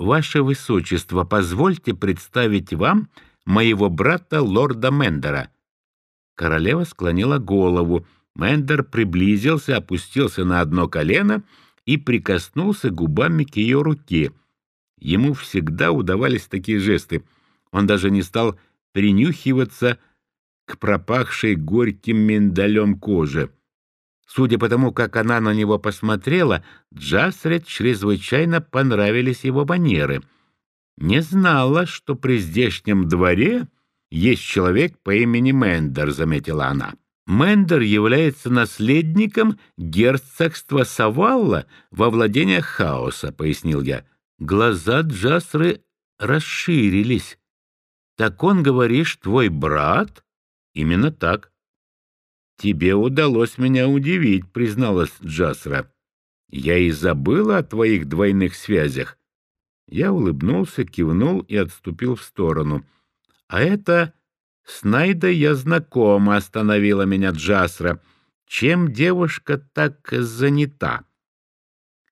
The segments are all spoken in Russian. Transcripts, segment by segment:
«Ваше Высочество, позвольте представить вам моего брата лорда Мендера». Королева склонила голову. Мендер приблизился, опустился на одно колено и прикоснулся губами к ее руке. Ему всегда удавались такие жесты. Он даже не стал принюхиваться к пропахшей горьким миндалем коже. Судя по тому, как она на него посмотрела, Джасред чрезвычайно понравились его манеры. Не знала, что при здешнем дворе есть человек по имени Мендер, заметила она. Мендер является наследником герцогства Савалла во владениях хаоса, пояснил я. Глаза Джасры расширились. Так он, говоришь, твой брат? Именно так. «Тебе удалось меня удивить», — призналась Джасра. «Я и забыла о твоих двойных связях». Я улыбнулся, кивнул и отступил в сторону. «А это с Найдой я знакома», — остановила меня Джасра. «Чем девушка так занята?»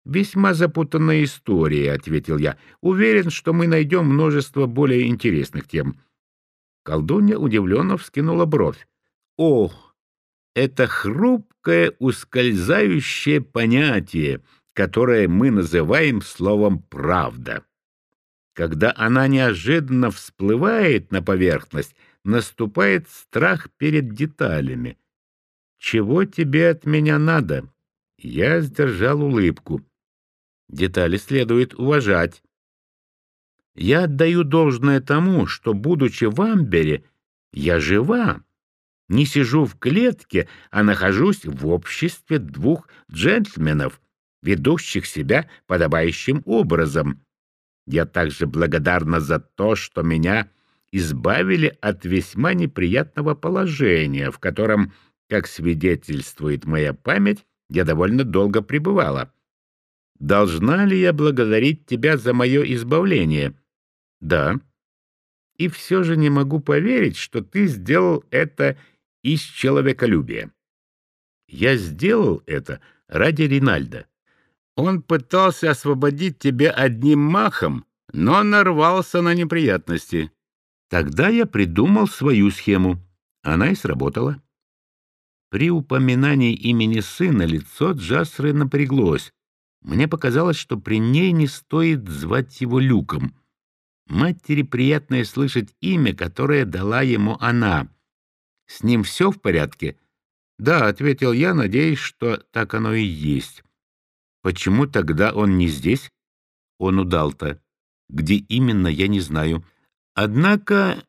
«Весьма запутанная история», — ответил я. «Уверен, что мы найдем множество более интересных тем». Колдунья удивленно вскинула бровь. «Ох!» Это хрупкое ускользающее понятие, которое мы называем словом «правда». Когда она неожиданно всплывает на поверхность, наступает страх перед деталями. «Чего тебе от меня надо?» Я сдержал улыбку. Детали следует уважать. Я отдаю должное тому, что, будучи в Амбере, я жива, не сижу в клетке, а нахожусь в обществе двух джентльменов, ведущих себя подобающим образом. Я также благодарна за то, что меня избавили от весьма неприятного положения, в котором, как свидетельствует моя память, я довольно долго пребывала. Должна ли я благодарить тебя за мое избавление? Да. И все же не могу поверить, что ты сделал это из человеколюбия. Я сделал это ради Ринальда. Он пытался освободить тебя одним махом, но нарвался на неприятности. Тогда я придумал свою схему. Она и сработала. При упоминании имени сына лицо Джасры напряглось. Мне показалось, что при ней не стоит звать его Люком. Матери приятно слышать имя, которое дала ему она. С ним все в порядке? Да, ответил я, надеясь, что так оно и есть. Почему тогда он не здесь? Он удал-то. Где именно, я не знаю. Однако